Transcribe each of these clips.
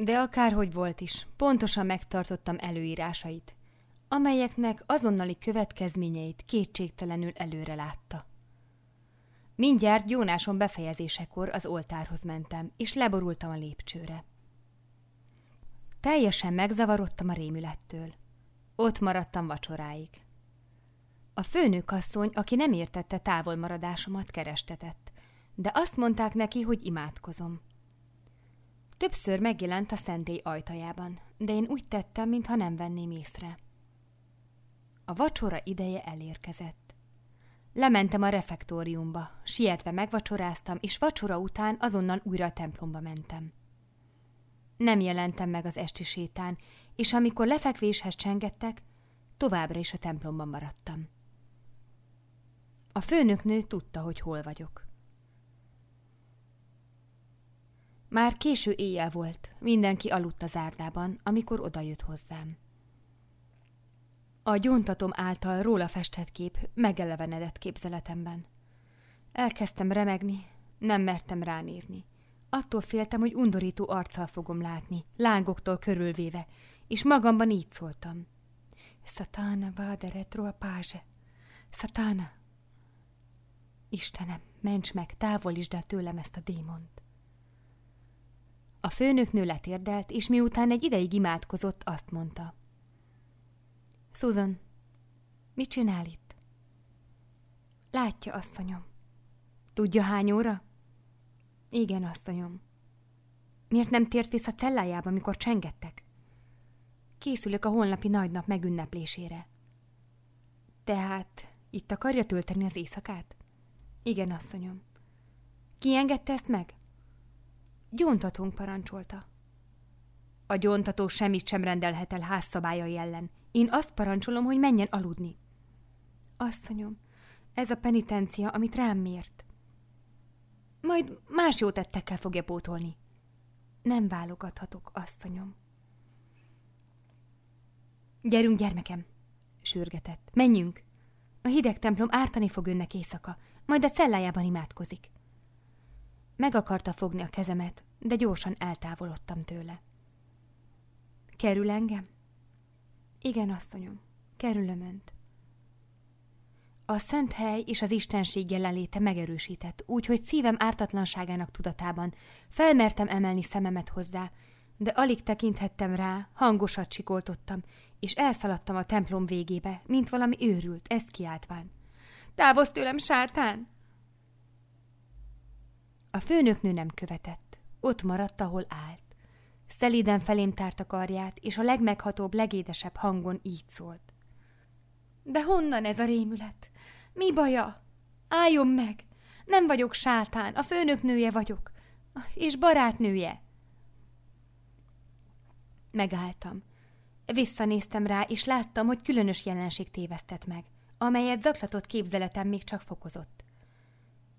De akárhogy volt is, pontosan megtartottam előírásait, amelyeknek azonnali következményeit kétségtelenül előre látta. Mindjárt gyónáson befejezésekor az oltárhoz mentem, és leborultam a lépcsőre. Teljesen megzavarodtam a rémülettől. Ott maradtam vacsoráig. A főnökasszony, aki nem értette távolmaradásomat, kerestetett, de azt mondták neki, hogy imádkozom. Többször megjelent a szentély ajtajában, de én úgy tettem, mintha nem venném észre. A vacsora ideje elérkezett. Lementem a refektóriumba, sietve megvacsoráztam, és vacsora után azonnal újra a templomba mentem. Nem jelentem meg az esti sétán, és amikor lefekvéshez csengettek, továbbra is a templomban maradtam. A főnöknő tudta, hogy hol vagyok. Már késő éjjel volt, mindenki aludt az árdában, amikor odajött hozzám. A gyóntatom által róla festett kép megelevenedett képzeletemben. Elkezdtem remegni, nem mertem ránézni. Attól féltem, hogy undorító arccal fogom látni, lángoktól körülvéve, és magamban így szóltam. Satana vade a páze. Satana. Istenem, ments meg, távolítsd el tőlem ezt a démont. A főnöknő letérdelt, és miután egy ideig imádkozott, azt mondta. Susan, mit csinál itt? Látja, asszonyom. Tudja, hány óra? Igen, asszonyom. Miért nem tért vissza cellájába, amikor csengettek? Készülök a holnapi nagynap megünneplésére. Tehát itt akarja tölteni az éjszakát? Igen, asszonyom. Ki engedte ezt meg? Gyóntatónk parancsolta. A gyóntató semmit sem rendelhet el házszabályai ellen. Én azt parancsolom, hogy menjen aludni. Asszonyom, ez a penitencia, amit rám mért. Majd más jó tettekkel fogja pótolni. Nem válogathatok, asszonyom. Gyerünk, gyermekem, sürgetett. Menjünk. A hideg templom ártani fog önnek éjszaka, majd a cellájában imádkozik. Meg akarta fogni a kezemet, de gyorsan eltávolodtam tőle. Kerül engem? Igen, asszonyom, kerülöm önt. A szent hely és az istenség jelenléte megerősített, úgyhogy szívem ártatlanságának tudatában felmertem emelni szememet hozzá, de alig tekinthettem rá, hangosat sikoltottam, és elszaladtam a templom végébe, mint valami őrült, ezt kiáltván. Távozz tőlem, sátán! A főnöknő nem követett. Ott maradt, ahol állt. Szelíden felém tárta karját, és a legmeghatóbb, legédesebb hangon így szólt. De honnan ez a rémület? Mi baja? Álljon meg! Nem vagyok sátán, a főnöknője vagyok, és barátnője. Megálltam. Visszanéztem rá, és láttam, hogy különös jelenség tévesztett meg, amelyet zaklatott képzeletem még csak fokozott.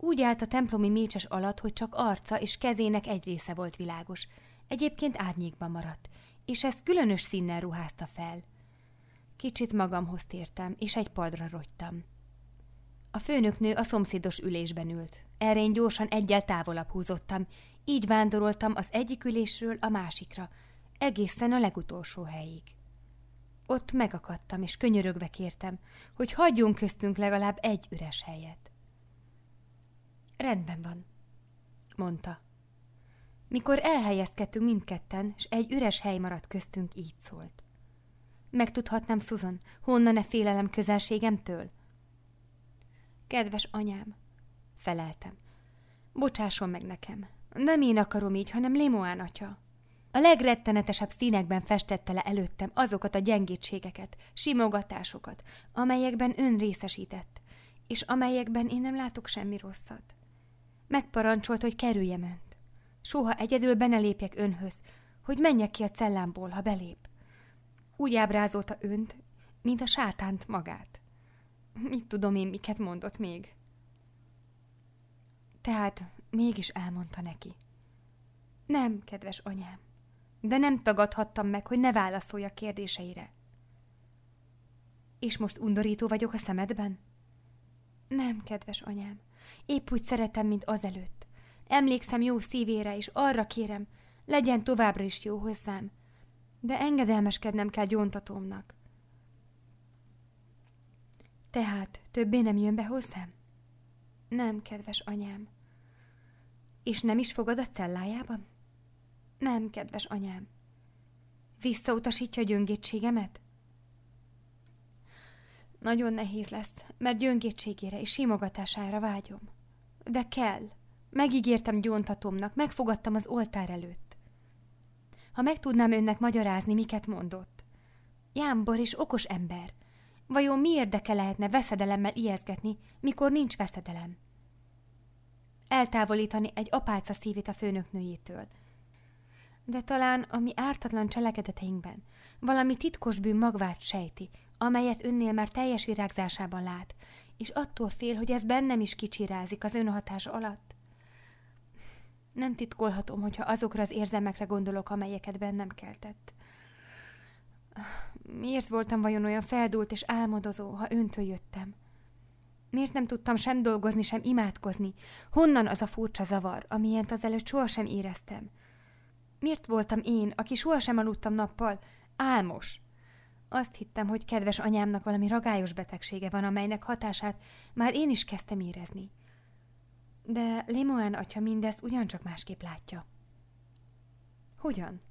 Úgy állt a templomi mécses alatt, hogy csak arca és kezének egy része volt világos, egyébként árnyékban maradt, és ezt különös színnel ruházta fel. Kicsit magamhoz tértem, és egy padra rogytam. A főnöknő a szomszédos ülésben ült. Erre én gyorsan egyel távolabb húzottam, így vándoroltam az egyik ülésről a másikra, egészen a legutolsó helyig. Ott megakadtam, és könyörögve kértem, hogy hagyjon köztünk legalább egy üres helyet. Rendben van, mondta. Mikor elhelyezkedtünk mindketten, s egy üres hely maradt köztünk, így szólt. Megtudhatnám, Susan, honnan-e félelem közelségemtől? Kedves anyám, feleltem. Bocsásson meg nekem. Nem én akarom így, hanem Lémoán atya. A legrettenetesebb színekben festette le előttem azokat a gyengétségeket, simogatásokat, amelyekben ön részesített, és amelyekben én nem látok semmi rosszat. Megparancsolt, hogy kerüljem önt. Soha egyedül be ne lépjek önhöz, hogy menjek ki a cellámból, ha belép. Úgy ábrázolta önt, mint a sátánt magát. Mit tudom én, miket mondott még? Tehát mégis elmondta neki. Nem, kedves anyám, de nem tagadhattam meg, hogy ne válaszolja kérdéseire. És most undorító vagyok a szemedben? Nem, kedves anyám, épp úgy szeretem, mint azelőtt. Emlékszem jó szívére, és arra kérem, legyen továbbra is jó hozzám, de engedelmeskednem kell gyóntatómnak. Tehát többé nem jön be hozzám? Nem, kedves anyám. És nem is fogad a cellájában? Nem, kedves anyám. Visszautasítja gyöngétségemet? Nagyon nehéz lesz, mert gyöngétségére és simogatására vágyom. De kell. Megígértem gyóntatomnak, megfogadtam az oltár előtt. Ha meg tudnám önnek magyarázni, miket mondott. Jámbor és okos ember. Vajon mi érdeke lehetne veszedelemmel ijeszgetni, mikor nincs veszedelem? Eltávolítani egy apáca szívét a főnöknőjétől. De talán a mi ártatlan cselekedeteinkben valami titkos bűn magvát sejti, amelyet önnél már teljes virágzásában lát, és attól fél, hogy ez bennem is kicsirázik az önhatás alatt. Nem titkolhatom, hogyha azokra az érzelmekre gondolok, amelyeket bennem keltett. Miért voltam vajon olyan feldult és álmodozó, ha öntől jöttem? Miért nem tudtam sem dolgozni, sem imádkozni? Honnan az a furcsa zavar, amilyent azelőtt sohasem éreztem? Miért voltam én, aki sohasem aludtam nappal, álmos? Azt hittem, hogy kedves anyámnak valami ragályos betegsége van, amelynek hatását már én is kezdtem érezni. De Lemoán atya mindezt ugyancsak másképp látja. Hogyan?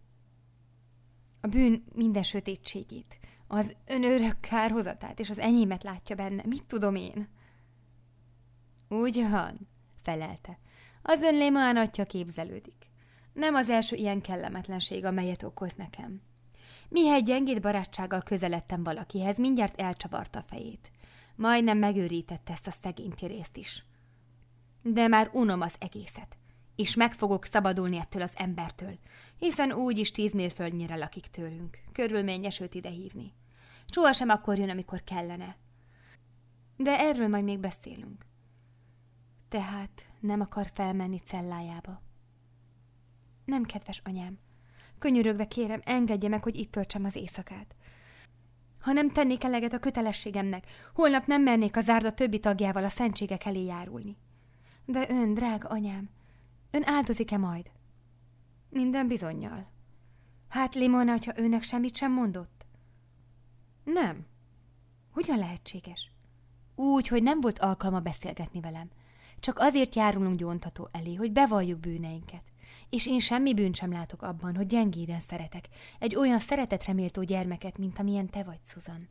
A bűn minden sötétségét, az önörök kárhozatát és az enyémet látja benne. Mit tudom én? Ugyan, felelte. Az ön Lemoán atya képzelődik. Nem az első ilyen kellemetlenség, amelyet okoz nekem. Mihely gyengéd barátsággal közeledtem valakihez, mindjárt elcsavarta a fejét. Majdnem megőrítette ezt a szegény részt is. De már unom az egészet, és meg fogok szabadulni ettől az embertől, hiszen úgyis tíz mérföldnyire lakik tőlünk. Körülményes őt ide hívni. Sohasem akkor jön, amikor kellene. De erről majd még beszélünk. Tehát nem akar felmenni cellájába. Nem, kedves anyám, Könyörögve kérem, engedje meg, hogy itt töltsem az éjszakát. Ha nem tennék eleget a kötelességemnek, holnap nem mernék a zárda többi tagjával a szentségek elé járulni. De ön, drága anyám, ön áldozik-e majd? Minden bizonyal. Hát Limona, ha önnek semmit sem mondott? Nem. Hogyan lehetséges? Úgy, hogy nem volt alkalma beszélgetni velem. Csak azért járulunk gyóntató elé, hogy bevalljuk bűneinket és én semmi bűn sem látok abban, hogy gyengéden szeretek, egy olyan szeretetre méltó gyermeket, mint amilyen te vagy, Susan.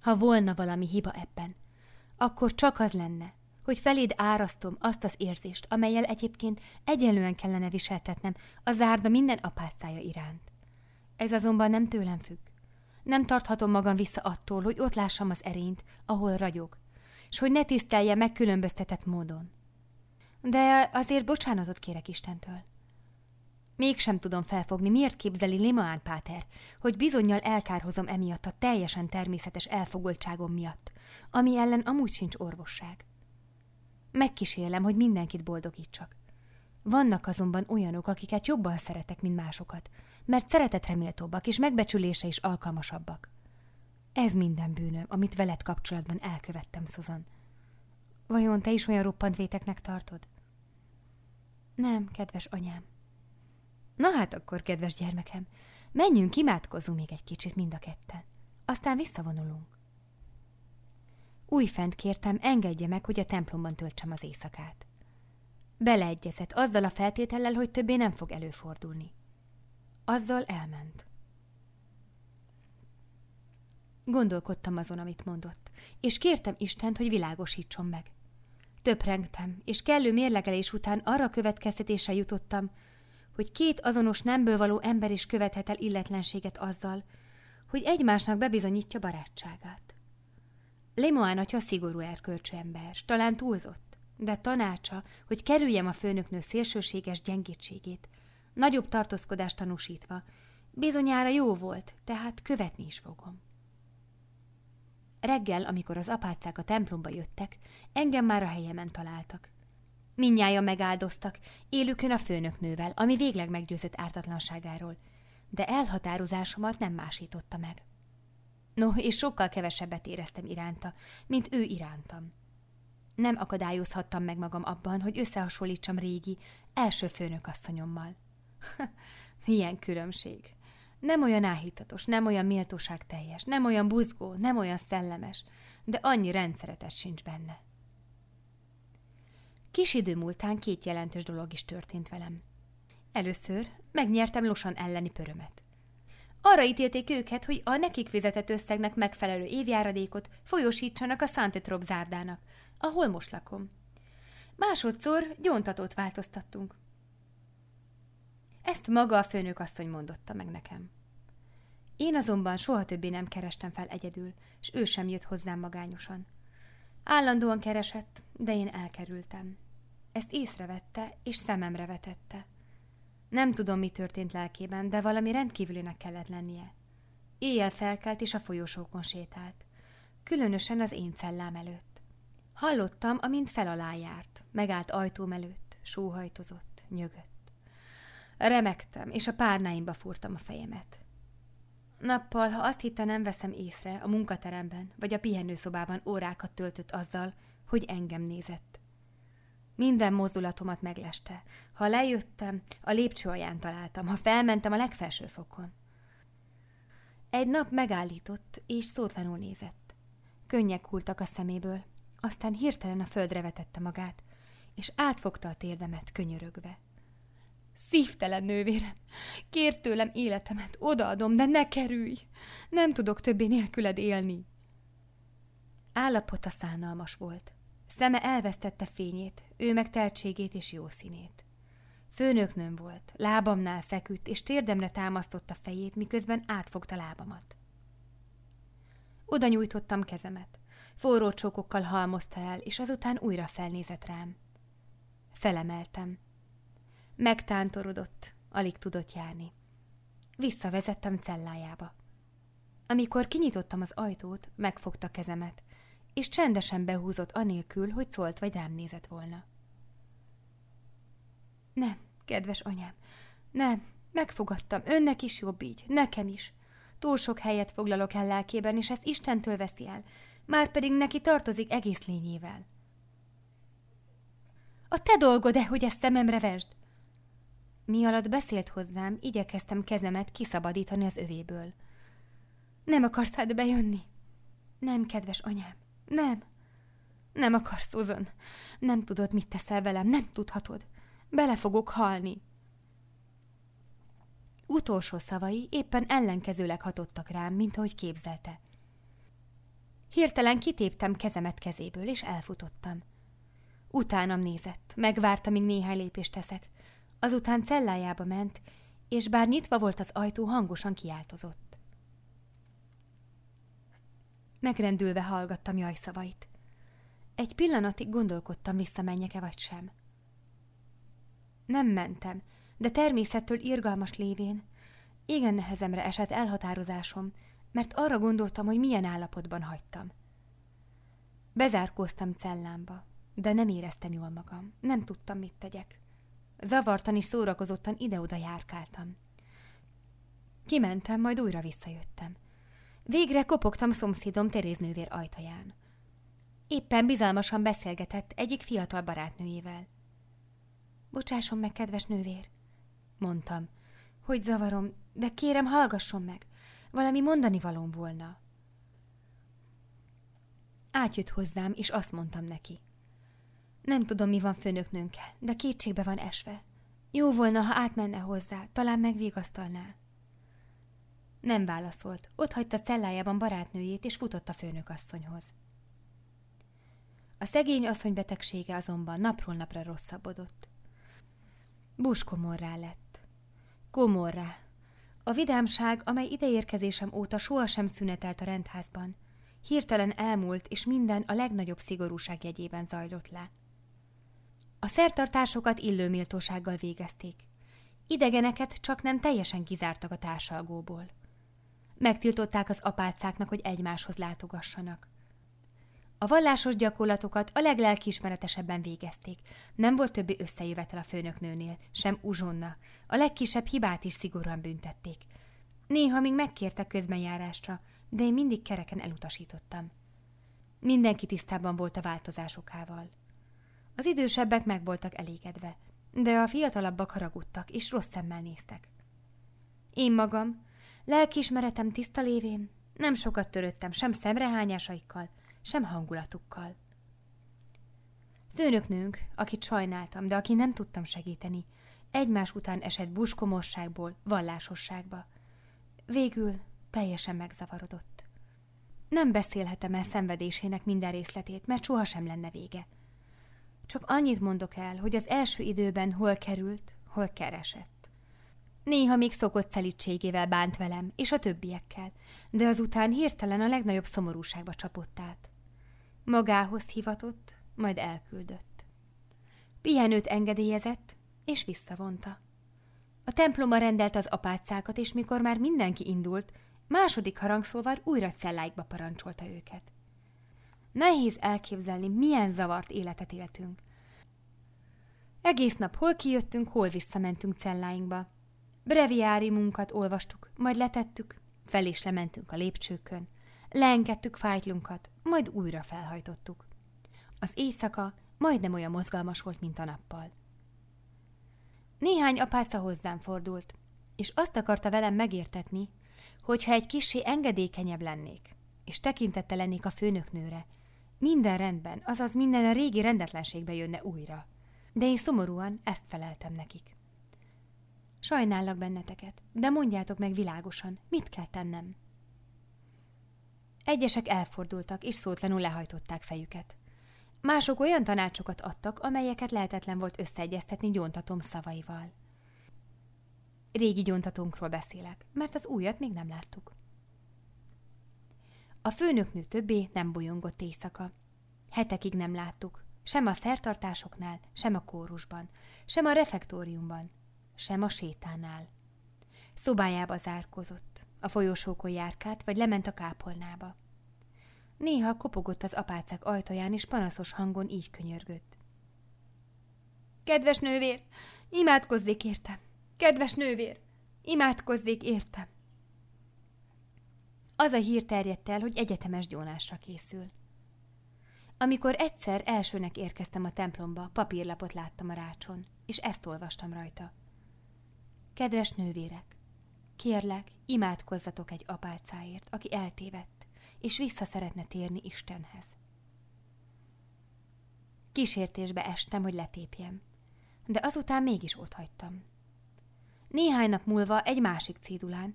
Ha volna valami hiba ebben, akkor csak az lenne, hogy feléd árasztom azt az érzést, amelyel egyébként egyenlően kellene viseltetnem a zárda minden apácája iránt. Ez azonban nem tőlem függ. Nem tarthatom magam vissza attól, hogy ott lássam az erényt, ahol ragyog, és hogy ne tisztelje megkülönböztetett módon. De azért bocsánatot kérek Istentől. Mégsem tudom felfogni, miért képzeli Limaán Páter, hogy bizonyal elkárhozom emiatt a teljesen természetes elfogultságom miatt, ami ellen amúgy sincs orvosság. Megkísérlem, hogy mindenkit boldogítsak. Vannak azonban olyanok, akiket jobban szeretek, mint másokat, mert szeretetre méltóbbak és megbecsülése is alkalmasabbak. Ez minden bűnöm, amit veled kapcsolatban elkövettem, Susan. Vajon te is olyan roppant véteknek tartod? Nem, kedves anyám. Na hát akkor, kedves gyermekem, menjünk, imádkozunk még egy kicsit mind a ketten. Aztán visszavonulunk. Újfent kértem, engedje meg, hogy a templomban töltsem az éjszakát. Beleegyezett azzal a feltétellel, hogy többé nem fog előfordulni. Azzal elment. Gondolkodtam azon, amit mondott, és kértem Istent, hogy világosítson meg. Töprengtem, és kellő mérlegelés után arra következtetésre jutottam, hogy két azonos nemből való ember is követhet el illetlenséget azzal, hogy egymásnak bebizonyítja barátságát. Lemoán atya szigorú erkölcsű ember, talán túlzott, de tanácsa, hogy kerüljem a főnöknő szélsőséges gyengétségét, nagyobb tartózkodást tanúsítva, bizonyára jó volt, tehát követni is fogom. Reggel, amikor az apácák a templomba jöttek, engem már a helyemen találtak. Mindnyájan megáldoztak, élükön a főnöknővel, ami végleg meggyőzött ártatlanságáról, de elhatározásomat nem másította meg. No, és sokkal kevesebbet éreztem iránta, mint ő irántam. Nem akadályozhattam meg magam abban, hogy összehasonlítsam régi, első főnökasszonyommal. Milyen különbség. Nem olyan áhítatos, nem olyan méltóság teljes, nem olyan buzgó, nem olyan szellemes, de annyi rendszeretet sincs benne. Kis idő múltán két jelentős dolog is történt velem. Először megnyertem Losan elleni pörömet. Arra ítélték őket, hogy a nekik fizetett összegnek megfelelő évjáradékot folyosítsanak a Szántetrop zárdának, ahol most lakom. Másodszor gyóntatót változtattunk. Ezt maga a főnök asszony mondotta meg nekem. Én azonban soha többé nem kerestem fel egyedül, és ő sem jött hozzám magányosan. Állandóan keresett, de én elkerültem. Ezt észrevette, és szememre vetette. Nem tudom, mi történt lelkében, de valami rendkívülinek kellett lennie. Éjjel felkelt, és a folyosókon sétált. Különösen az én cellám előtt. Hallottam, amint felalá járt. Megállt ajtóm előtt, sóhajtozott, nyögött. Remektem, és a párnáimba fúrtam a fejemet. Nappal, ha azt hitte, nem veszem észre, a munkateremben vagy a pihenőszobában órákat töltött azzal, hogy engem nézett. Minden mozdulatomat megleste. Ha lejöttem, a lépcső alján találtam, ha felmentem a legfelső fokon. Egy nap megállított, és szótlanul nézett. Könnyek hultak a szeméből, aztán hirtelen a földre vetette magát, és átfogta a térdemet könyörögve. Szívtelen nővérem, kért tőlem életemet, odaadom, de ne kerülj! Nem tudok többé nélküled élni. Állapota szánalmas volt. Szeme elvesztette fényét, ő meg teltségét és jó színét. Főnöknőm volt, lábamnál feküdt, és térdemre támasztotta fejét, miközben átfogta lábamat. Oda nyújtottam kezemet. Forró csókokkal halmozta el, és azután újra felnézett rám. Felemeltem. Megtántorodott, alig tudott járni. Visszavezettem cellájába. Amikor kinyitottam az ajtót, megfogta kezemet, és csendesen behúzott anélkül, hogy szólt vagy rám nézett volna. Nem, kedves anyám, nem, megfogadtam, önnek is jobb így, nekem is. Túl sok helyet foglalok el lelkében, és ezt Istentől veszi el, már pedig neki tartozik egész lényével. A te dolgod-e, hogy ezt szememre vesd? Mi alatt beszélt hozzám, igyekeztem kezemet kiszabadítani az övéből. Nem akarsz hát bejönni? Nem, kedves anyám. Nem. Nem akarsz, Susan. Nem tudod, mit teszel velem, nem tudhatod. Bele fogok halni. Utolsó szavai éppen ellenkezőleg hatottak rám, mint ahogy képzelte. Hirtelen kitéptem kezemet kezéből, és elfutottam. Utánam nézett, megvárta, míg néhány lépést teszek. Azután cellájába ment, és bár nyitva volt az ajtó, hangosan kiáltozott. Megrendülve hallgattam jajszavait. Egy pillanatig gondolkodtam, visszamenjek-e vagy sem. Nem mentem, de természettől irgalmas lévén igen nehezemre esett elhatározásom, mert arra gondoltam, hogy milyen állapotban hagytam. Bezárkóztam cellámba, de nem éreztem jól magam, nem tudtam, mit tegyek. Zavartan és szórakozottan ide-oda járkáltam. Kimentem, majd újra visszajöttem – Végre kopogtam szomszédom Teréz nővér ajtaján. Éppen bizalmasan beszélgetett egyik fiatal barátnőjével. Bocsásson meg, kedves nővér, mondtam, hogy zavarom, de kérem, hallgasson meg, valami mondani valóm volna. Átjött hozzám, és azt mondtam neki. Nem tudom, mi van főnöknőnkkel, de kétségbe van esve. Jó volna, ha átmenne hozzá, talán megvigasztalná. Nem válaszolt. Ott hagyta cellájában barátnőjét, és futott a főnökasszonyhoz. A szegény asszony betegsége azonban napról napra rosszabbodott. Buskomorrá lett. Komorrá. A vidámság, amely ideérkezésem óta sohasem szünetelt a rendházban, hirtelen elmúlt, és minden a legnagyobb szigorúság jegyében zajlott le. A szertartásokat illőméltósággal végezték. Idegeneket csak nem teljesen kizártak a társalgóból. Megtiltották az apácáknak, hogy egymáshoz látogassanak. A vallásos gyakorlatokat a leglelkiismeretesebben végezték. Nem volt többi összejövetel a főnöknőnél, sem uzsonna. A legkisebb hibát is szigorúan büntették. Néha még megkértek közbenjárásra, de én mindig kereken elutasítottam. Mindenki tisztában volt a változásokával. Az idősebbek meg voltak elégedve. de a fiatalabbak haragudtak, és rossz szemmel néztek. Én magam, lelkiismeretem tiszta lévén, nem sokat töröttem sem szemrehányásaikkal, sem hangulatukkal. Főnöknőnk, akit sajnáltam, de aki nem tudtam segíteni, egymás után esett buskomosságból vallásosságba. Végül teljesen megzavarodott. Nem beszélhetem el szenvedésének minden részletét, mert sohasem lenne vége. Csak annyit mondok el, hogy az első időben hol került, hol keresett. Néha még szokott szelítségével bánt velem, és a többiekkel, de azután hirtelen a legnagyobb szomorúságba csapott át. Magához hivatott, majd elküldött. Pihenőt engedélyezett, és visszavonta. A temploma rendelt az apácákat, és mikor már mindenki indult, második harangszóval újra celláikba parancsolta őket. Nehéz elképzelni, milyen zavart életet éltünk. Egész nap hol kijöttünk, hol visszamentünk celláinkba. Breviárimunkat olvastuk, majd letettük, fel és lementünk a lépcsőkön. Leengedtük fájtlunkat, majd újra felhajtottuk. Az éjszaka majdnem olyan mozgalmas volt, mint a nappal. Néhány apáca hozzám fordult, és azt akarta velem megértetni, hogy ha egy kissé engedékenyebb lennék, és tekintette lennék a főnöknőre, minden rendben, azaz minden a régi rendetlenségbe jönne újra. De én szomorúan ezt feleltem nekik. Sajnállak benneteket, de mondjátok meg világosan, mit kell tennem. Egyesek elfordultak, és szótlanul lehajtották fejüket. Mások olyan tanácsokat adtak, amelyeket lehetetlen volt összeegyeztetni gyóntatom szavaival. Régi gyóntatónkról beszélek, mert az újat még nem láttuk. A főnöknő többé nem bolyongott éjszaka. Hetekig nem láttuk, sem a szertartásoknál, sem a kórusban, sem a refektóriumban, sem a sétánál. Szobájába zárkozott, a folyosókon járkált, vagy lement a kápolnába. Néha kopogott az apácák ajtaján, és panaszos hangon így könyörgött. Kedves nővér, imádkozzék értem! Kedves nővér, imádkozzék értem! Az a hír terjedt el, hogy egyetemes gyónásra készül. Amikor egyszer elsőnek érkeztem a templomba, papírlapot láttam a rácson, és ezt olvastam rajta. Kedves nővérek, kérlek, imádkozzatok egy apácáért, aki eltévedt, és vissza szeretne térni Istenhez. Kísértésbe estem, hogy letépjem, de azután mégis ott hagytam. Néhány nap múlva egy másik cédulán.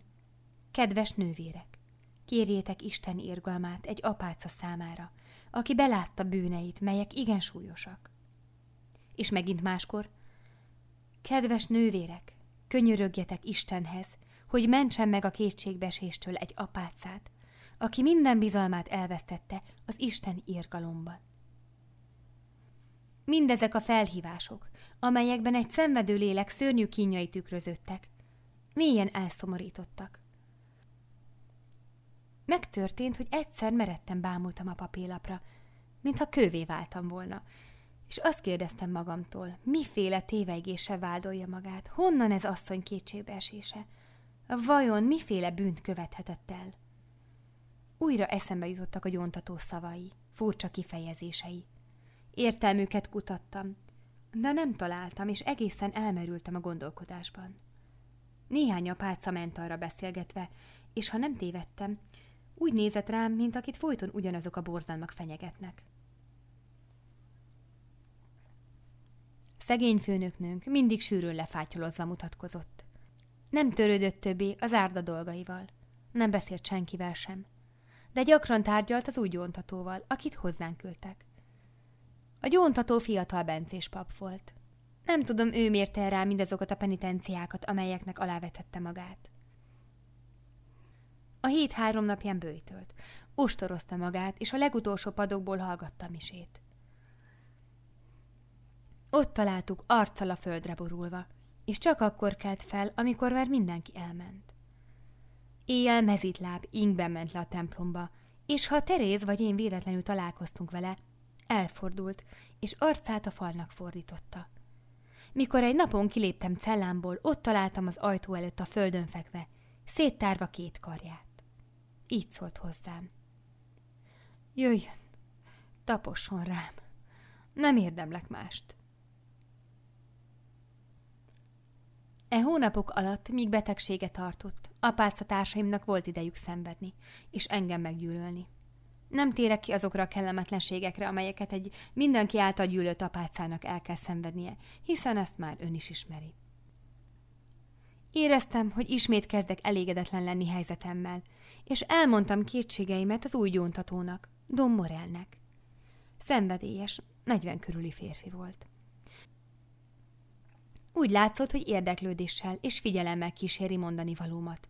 Kedves nővérek, kérjétek Isten irgalmát egy apáca számára, aki belátta bűneit, melyek igen súlyosak. És megint máskor, kedves nővérek, könyörögjetek Istenhez, hogy mentsen meg a kétségbeséstől egy apácát, aki minden bizalmát elvesztette az Isten írgalomban. Mindezek a felhívások, amelyekben egy szenvedő lélek szörnyű kínjai tükrözöttek, mélyen elszomorítottak. Megtörtént, hogy egyszer meretten bámultam a papírlapra, mintha kövé váltam volna, és azt kérdeztem magamtól, miféle téveigése vádolja magát, honnan ez asszony kétségbeesése, vajon miféle bűnt követhetett el? Újra eszembe jutottak a gyóntató szavai, furcsa kifejezései. Értelmüket kutattam, de nem találtam, és egészen elmerültem a gondolkodásban. Néhány apáca ment arra beszélgetve, és ha nem tévedtem, úgy nézett rám, mint akit folyton ugyanazok a borzalmak fenyegetnek. Szegény főnöknőnk mindig sűrűn lefátyolozva mutatkozott. Nem törődött többé az árda dolgaival, nem beszélt senkivel sem, de gyakran tárgyalt az új gyóntatóval, akit hozzánk küldtek. A gyóntató fiatal bencés pap volt. Nem tudom, ő mérte rá mindazokat a penitenciákat, amelyeknek alávetette magát. A hét három napján bőjtölt. Ostorozta magát, és a legutolsó padokból hallgatta misét. Ott találtuk arccal a földre borulva, és csak akkor kelt fel, amikor már mindenki elment. Éjjel mezitláb ingben ment le a templomba, és ha Teréz vagy én véletlenül találkoztunk vele, elfordult, és arcát a falnak fordította. Mikor egy napon kiléptem cellámból, ott találtam az ajtó előtt a földön fekve, széttárva két karját. Így szólt hozzám. Jöjjön, taposson rám. Nem érdemlek mást. E hónapok alatt, míg betegsége tartott, apácatársaimnak volt idejük szenvedni, és engem meggyűlölni. Nem térek ki azokra a kellemetlenségekre, amelyeket egy mindenki által gyűlölt apácának el kell szenvednie, hiszen ezt már ön is ismeri. Éreztem, hogy ismét kezdek elégedetlen lenni helyzetemmel, és elmondtam kétségeimet az új gyóntatónak, Dom Morelnek. Szenvedélyes, 40 körüli férfi volt. Úgy látszott, hogy érdeklődéssel és figyelemmel kíséri mondani valómat.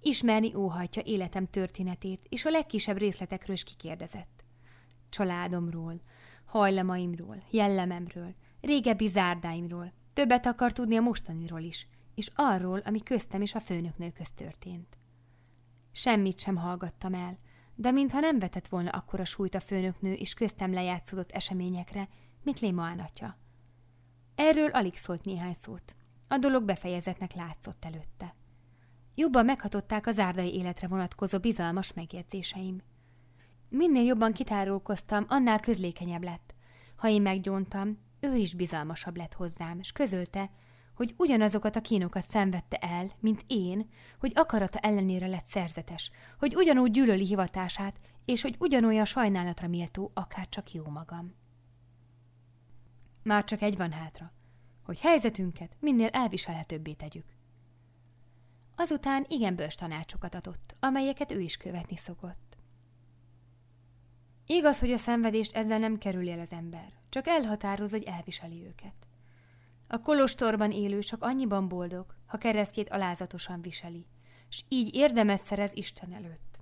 Ismerni óhajtja életem történetét, és a legkisebb részletekről is kikérdezett. Családomról, hajlamaimról, jellememről, régebbi zárdáimról, többet akar tudni a mostaniról is, és arról, ami köztem és a főnöknő közt történt. Semmit sem hallgattam el, de mintha nem vetett volna akkora súlyt a főnöknő és köztem lejátszódott eseményekre, mint Lémaán atya. Erről alig szólt néhány szót. A dolog befejezetnek látszott előtte. Jobban meghatották az árdai életre vonatkozó bizalmas megjegyzéseim. Minél jobban kitárulkoztam, annál közlékenyebb lett. Ha én meggyóntam, ő is bizalmasabb lett hozzám, és közölte, hogy ugyanazokat a kínokat szenvedte el, mint én, hogy akarata ellenére lett szerzetes, hogy ugyanúgy gyűlöli hivatását, és hogy ugyanolyan sajnálatra méltó, akár csak jó magam. Már csak egy van hátra, hogy helyzetünket minél elviselhetőbbé tegyük. Azután igen bős tanácsokat adott, amelyeket ő is követni szokott. Igaz, hogy a szenvedést ezzel nem kerül el az ember, csak elhatároz, hogy elviseli őket. A kolostorban élő csak annyiban boldog, ha keresztjét alázatosan viseli, s így érdemet szerez Isten előtt.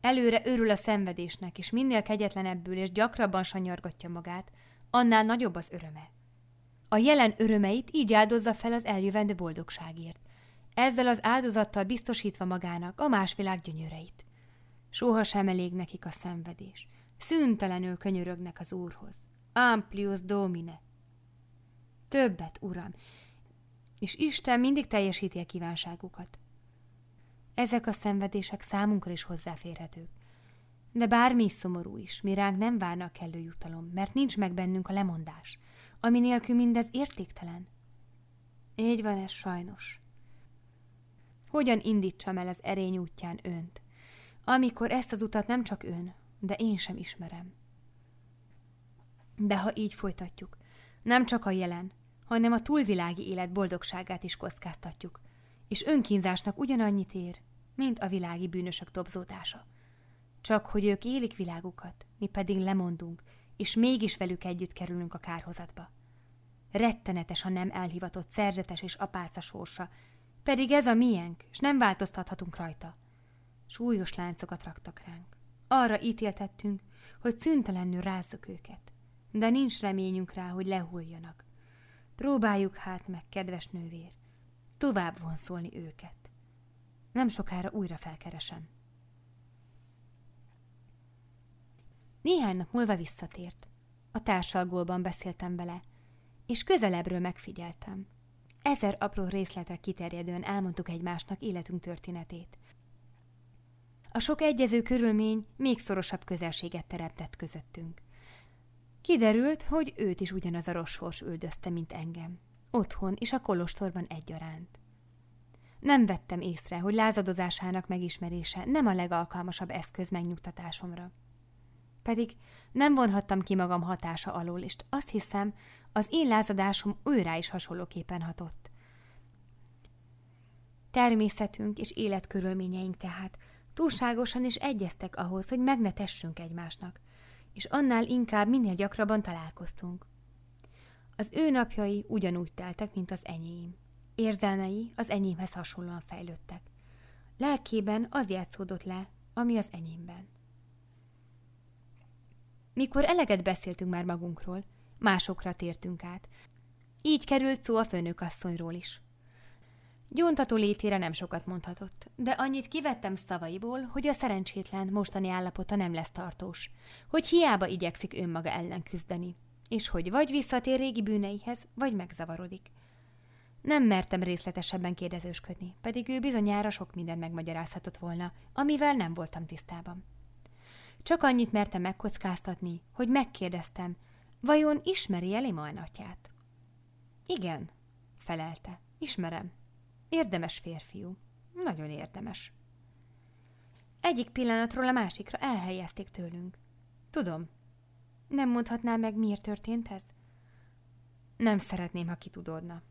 Előre örül a szenvedésnek, és minél kegyetlenebbül és gyakrabban sanyargatja magát, annál nagyobb az öröme. A jelen örömeit így áldozza fel az eljövendő boldogságért, ezzel az áldozattal biztosítva magának a más világ gyönyöreit. Soha sem elég nekik a szenvedés. Szüntelenül könyörögnek az Úrhoz. Amplius Domine. Többet, Uram, és Isten mindig teljesíti a kívánságukat. Ezek a szenvedések számunkra is hozzáférhetők. De bármi szomorú is, mi ránk nem várnak kellő jutalom, mert nincs meg bennünk a lemondás, ami nélkül mindez értéktelen. Így van ez sajnos. Hogyan indítsam el az erény útján önt, amikor ezt az utat nem csak ön, de én sem ismerem. De ha így folytatjuk, nem csak a jelen, hanem a túlvilági élet boldogságát is kockáztatjuk, és önkínzásnak ugyanannyit ér, mint a világi bűnösök dobzódása. Csak hogy ők élik világukat, mi pedig lemondunk, és mégis velük együtt kerülünk a kárhozatba. Rettenetes a nem elhivatott szerzetes és apáca sorsa, pedig ez a miénk, és nem változtathatunk rajta. Súlyos láncokat raktak ránk. Arra ítéltettünk, hogy szüntelenül rázzuk őket, de nincs reményünk rá, hogy lehuljanak. Próbáljuk hát meg, kedves nővér, tovább vonszolni őket. Nem sokára újra felkeresem. Néhány nap múlva visszatért. A társalgóban beszéltem vele, és közelebbről megfigyeltem. Ezer apró részletre kiterjedően elmondtuk egymásnak életünk történetét. A sok egyező körülmény még szorosabb közelséget teremtett közöttünk. Kiderült, hogy őt is ugyanaz a rossz sors üldözte, mint engem. Otthon és a kolostorban egyaránt. Nem vettem észre, hogy lázadozásának megismerése nem a legalkalmasabb eszköz megnyugtatásomra. Pedig nem vonhattam ki magam hatása alól, és azt hiszem, az én lázadásom őrá is hasonlóképpen hatott. Természetünk és életkörülményeink tehát túlságosan is egyeztek ahhoz, hogy megnetessünk egymásnak, és annál inkább minél gyakrabban találkoztunk. Az ő napjai ugyanúgy teltek, mint az enyém. Érzelmei az enyémhez hasonlóan fejlődtek. Lelkében az játszódott le, ami az enyémben. Mikor eleget beszéltünk már magunkról, másokra tértünk át. Így került szó a főnökasszonyról is. Gyóntató létére nem sokat mondhatott, de annyit kivettem szavaiból, hogy a szerencsétlen mostani állapota nem lesz tartós, hogy hiába igyekszik önmaga ellen küzdeni, és hogy vagy visszatér régi bűneihez, vagy megzavarodik. Nem mertem részletesebben kérdezősködni, pedig ő bizonyára sok minden megmagyarázhatott volna, amivel nem voltam tisztában. Csak annyit mertem megkockáztatni, hogy megkérdeztem, vajon ismeri el atyát? Igen, felelte. Ismerem. Érdemes férfiú. Nagyon érdemes. Egyik pillanatról a másikra elhelyezték tőlünk. Tudom. Nem mondhatná meg, miért történt ez? Nem szeretném, ha kitudodna.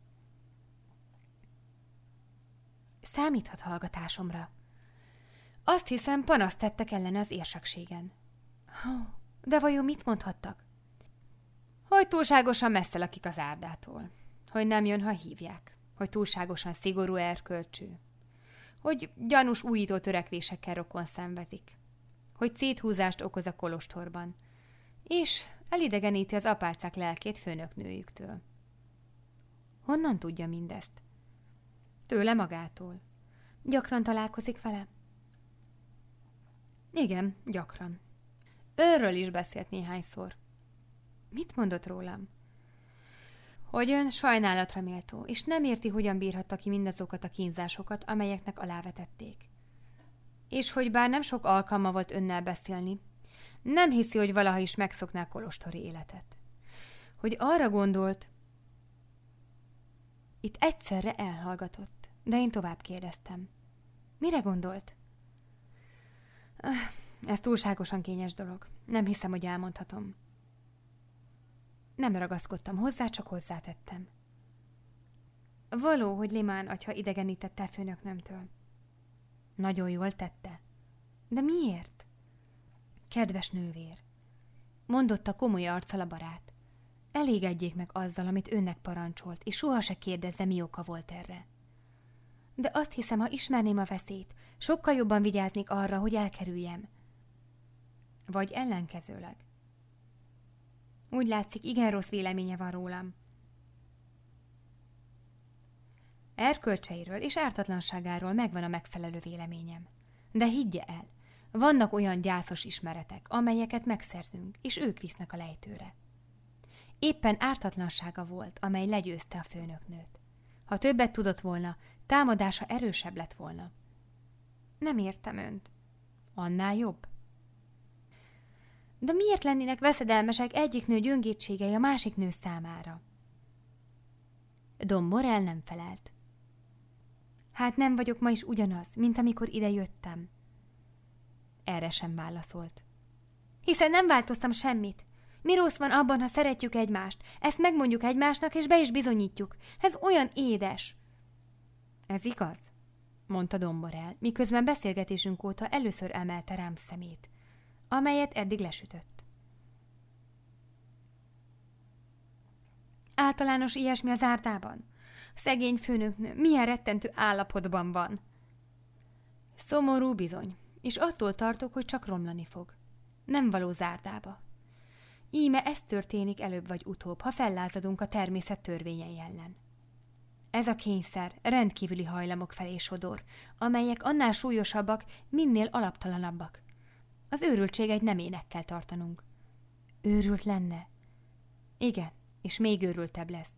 Számíthat hallgatásomra. Azt hiszem, panaszt tettek ellene az érsakségen. De vajon mit mondhattak? Hogy túlságosan messze lakik az árdától. Hogy nem jön, ha hívják. Hogy túlságosan szigorú erkölcsű. Hogy gyanús újító törekvésekkel rokon szenvezik. Hogy széthúzást okoz a kolostorban. És elidegeníti az apácák lelkét főnöknőjüktől. Honnan tudja mindezt? Tőle magától. Gyakran találkozik vele? Igen, gyakran. Őről is beszélt néhányszor. Mit mondott rólam? Hogy ön sajnálatra méltó, és nem érti, hogyan bírhatta ki mindazokat a kínzásokat, amelyeknek alávetették. És hogy bár nem sok alkalma volt önnel beszélni, nem hiszi, hogy valaha is megszokná kolostori életet. Hogy arra gondolt, itt egyszerre elhallgatott, de én tovább kérdeztem. Mire gondolt? Ah, ez túlságosan kényes dolog. Nem hiszem, hogy elmondhatom. Nem ragaszkodtam hozzá, csak hozzátettem. Való, hogy Limán atya idegenítette főnöknömtől. Nagyon jól tette. De miért? Kedves nővér, mondotta komoly arccal a barát. Elégedjék meg azzal, amit önnek parancsolt, és soha se kérdezze, mi oka volt erre. De azt hiszem, ha ismerném a veszélyt, sokkal jobban vigyáznék arra, hogy elkerüljem. Vagy ellenkezőleg. Úgy látszik, igen rossz véleménye van rólam. Erkölcseiről és ártatlanságáról megvan a megfelelő véleményem. De higgye el, vannak olyan gyászos ismeretek, amelyeket megszerzünk, és ők visznek a lejtőre. Éppen ártatlansága volt, amely legyőzte a főnöknőt. Ha többet tudott volna, támadása erősebb lett volna. Nem értem önt. Annál jobb. De miért lennének veszedelmesek egyik nő gyöngétségei a másik nő számára? Dom Morel nem felelt. Hát nem vagyok ma is ugyanaz, mint amikor ide jöttem. Erre sem válaszolt. Hiszen nem változtam semmit. Mi rossz van abban, ha szeretjük egymást? Ezt megmondjuk egymásnak, és be is bizonyítjuk. Ez olyan édes. Ez igaz, mondta Domborel, miközben beszélgetésünk óta először emelte rám szemét amelyet eddig lesütött. Általános ilyesmi az árdában? Szegény főnöknő milyen rettentő állapotban van. Szomorú bizony, és attól tartok, hogy csak romlani fog. Nem való zárdába. Íme ez történik előbb vagy utóbb, ha fellázadunk a természet törvényei ellen. Ez a kényszer rendkívüli hajlamok felé sodor, amelyek annál súlyosabbak, minél alaptalanabbak. Az őrültséget nem ének kell tartanunk. Őrült lenne? Igen, és még őrültebb lesz.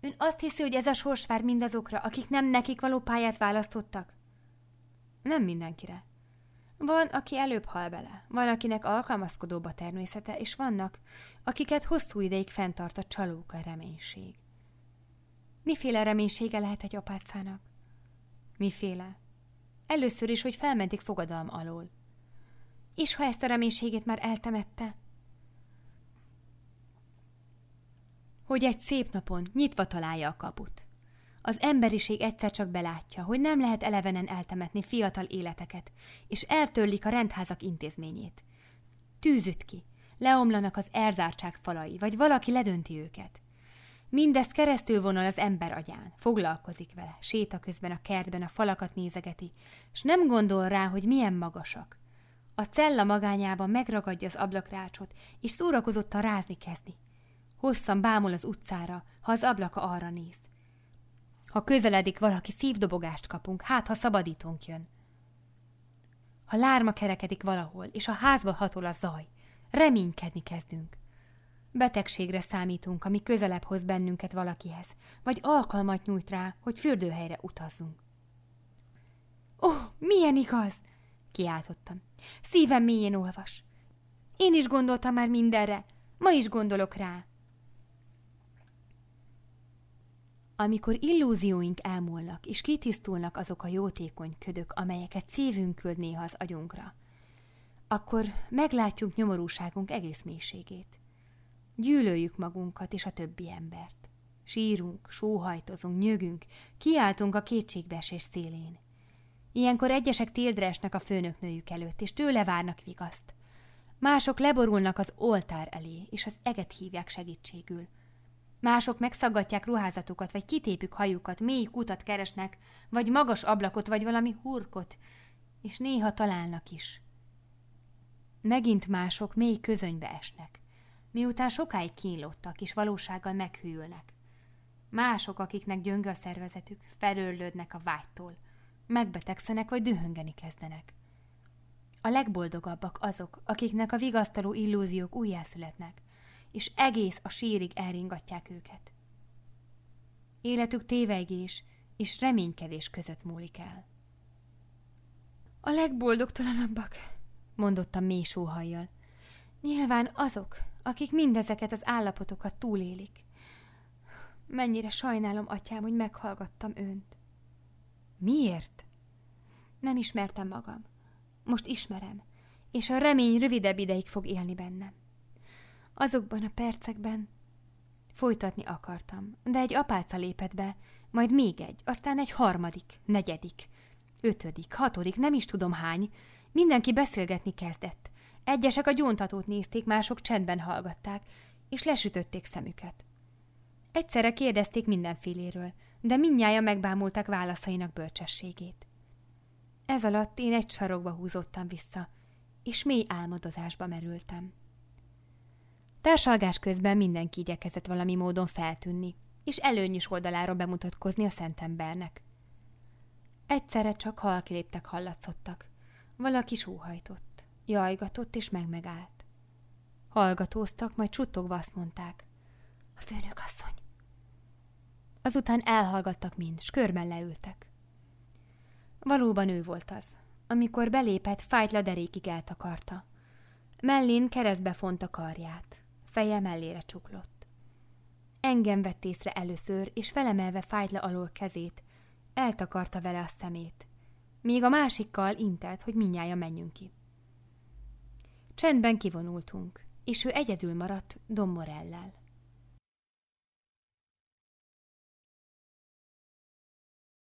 Ön azt hiszi, hogy ez a sors vár mindazokra, akik nem nekik való pályát választottak? Nem mindenkire. Van, aki előbb hal bele, van, akinek alkalmazkodóbb a természete, és vannak, akiket hosszú ideig fenntart a csalóka reménység. Miféle reménysége lehet egy apácának? Miféle? Először is, hogy felmentik fogadalm alól. És ha ezt a reménységét már eltemette? Hogy egy szép napon nyitva találja a kaput. Az emberiség egyszer csak belátja, hogy nem lehet elevenen eltemetni fiatal életeket, és eltörlik a rendházak intézményét. Tűzüt ki, leomlanak az erzártság falai, vagy valaki ledönti őket. Mindez keresztül vonal az ember agyán, foglalkozik vele, séta közben a kertben a falakat nézegeti, és nem gondol rá, hogy milyen magasak. A cella magányában megragadja az ablakrácsot, és szórakozottan rázni kezdi. Hosszan bámul az utcára, ha az ablaka arra néz. Ha közeledik valaki, szívdobogást kapunk, hát ha szabadítónk jön. Ha lárma kerekedik valahol, és a házba hatol a zaj, reménykedni kezdünk. Betegségre számítunk, ami közelebb hoz bennünket valakihez, vagy alkalmat nyújt rá, hogy fürdőhelyre utazzunk. Ó, oh, milyen igaz! Kiáltottam. Szívem mélyén olvas. Én is gondoltam már mindenre, ma is gondolok rá. Amikor illúzióink elmúlnak, és kitisztulnak azok a jótékony ködök, amelyeket szívünk küld néha az agyunkra, akkor meglátjuk nyomorúságunk egész mélységét. Gyűlöljük magunkat és a többi embert. Sírunk, sóhajtozunk, nyögünk, kiáltunk a kétségbeesés szélén. Ilyenkor egyesek téldre esnek a főnöknőjük előtt, és tőle várnak vigaszt. Mások leborulnak az oltár elé, és az eget hívják segítségül. Mások megszaggatják ruházatukat, vagy kitépük hajukat, mély kutat keresnek, vagy magas ablakot, vagy valami hurkot, és néha találnak is. Megint mások mély közönybe esnek, miután sokáig kínlottak, és valósággal meghűlnek. Mások, akiknek gyönge a szervezetük, felőrlődnek a vágytól, megbetegszenek vagy dühöngeni kezdenek. A legboldogabbak azok, akiknek a vigasztaló illúziók újjászületnek, és egész a sírig elringatják őket. Életük tévegés és reménykedés között múlik el. A legboldogtalanabbak, mondottam mély sóhajjal. Nyilván azok, akik mindezeket az állapotokat túlélik. Mennyire sajnálom, atyám, hogy meghallgattam önt. Miért? Nem ismertem magam. Most ismerem, és a remény rövidebb ideig fog élni bennem. Azokban a percekben folytatni akartam, de egy apáca lépett be, majd még egy, aztán egy harmadik, negyedik, ötödik, hatodik, nem is tudom hány. Mindenki beszélgetni kezdett. Egyesek a gyóntatót nézték, mások csendben hallgatták, és lesütötték szemüket. Egyszerre kérdezték mindenféléről, de mindnyája megbámultak válaszainak bölcsességét. Ez alatt én egy sarokba húzottam vissza, és mély álmodozásba merültem. Társalgás közben mindenki igyekezett valami módon feltűnni, és előnyös oldalára bemutatkozni a szentembernek. Egyszerre csak halkiléptek hallatszottak. Valaki sóhajtott, jajgatott és megmegállt. Hallgatóztak, majd csuttogva azt mondták. A főnök asszony. Azután elhallgattak mind, s körben leültek. Valóban ő volt az. Amikor belépett, fájtla derékig eltakarta. Mellén keresztbe fonta karját feje mellére csuklott. Engem vett észre először, és felemelve fájtla alól kezét, eltakarta vele a szemét. Még a másikkal intett, hogy minnyája menjünk ki. Csendben kivonultunk, és ő egyedül maradt Don Morellel.